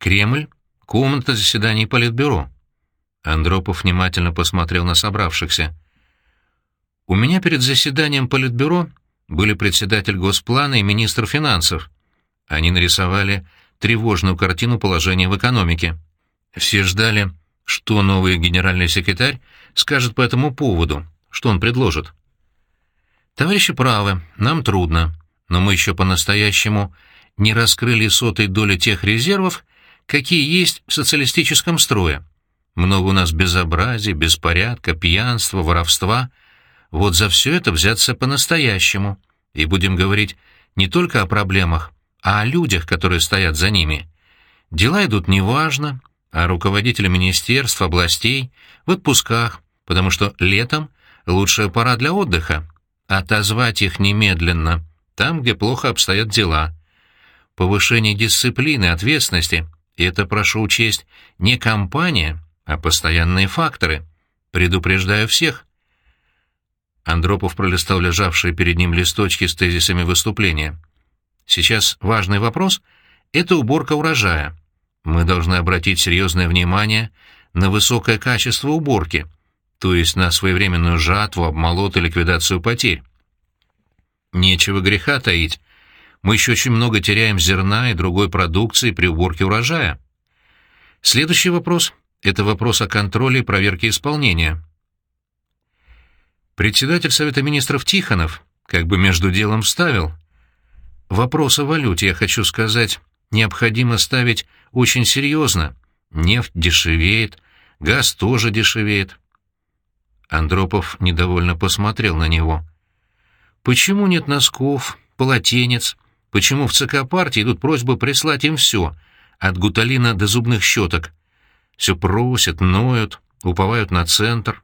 Кремль, комната заседаний Политбюро. Андропов внимательно посмотрел на собравшихся. У меня перед заседанием Политбюро были председатель Госплана и министр финансов. Они нарисовали тревожную картину положения в экономике. Все ждали, что новый генеральный секретарь скажет по этому поводу, что он предложит. Товарищи правы, нам трудно, но мы еще по-настоящему не раскрыли сотой доли тех резервов, какие есть в социалистическом строе. Много у нас безобразий, беспорядка, пьянства, воровства. Вот за все это взяться по-настоящему. И будем говорить не только о проблемах, а о людях, которые стоят за ними. Дела идут неважно, а руководители министерств, областей в отпусках, потому что летом лучшая пора для отдыха. Отозвать их немедленно, там, где плохо обстоят дела. Повышение дисциплины, ответственности — это, прошу учесть, не компания, а постоянные факторы. Предупреждаю всех. Андропов пролистал лежавшие перед ним листочки с тезисами выступления. Сейчас важный вопрос — это уборка урожая. Мы должны обратить серьезное внимание на высокое качество уборки, то есть на своевременную жатву, обмолот и ликвидацию потерь. Нечего греха таить. Мы еще очень много теряем зерна и другой продукции при уборке урожая. Следующий вопрос — это вопрос о контроле и проверке исполнения. Председатель Совета Министров Тихонов как бы между делом вставил. Вопрос о валюте, я хочу сказать, необходимо ставить очень серьезно. Нефть дешевеет, газ тоже дешевеет. Андропов недовольно посмотрел на него. Почему нет носков, полотенец? Почему в ЦК партии идут просьбы прислать им все, от гуталина до зубных щеток? Все просят, ноют, уповают на центр.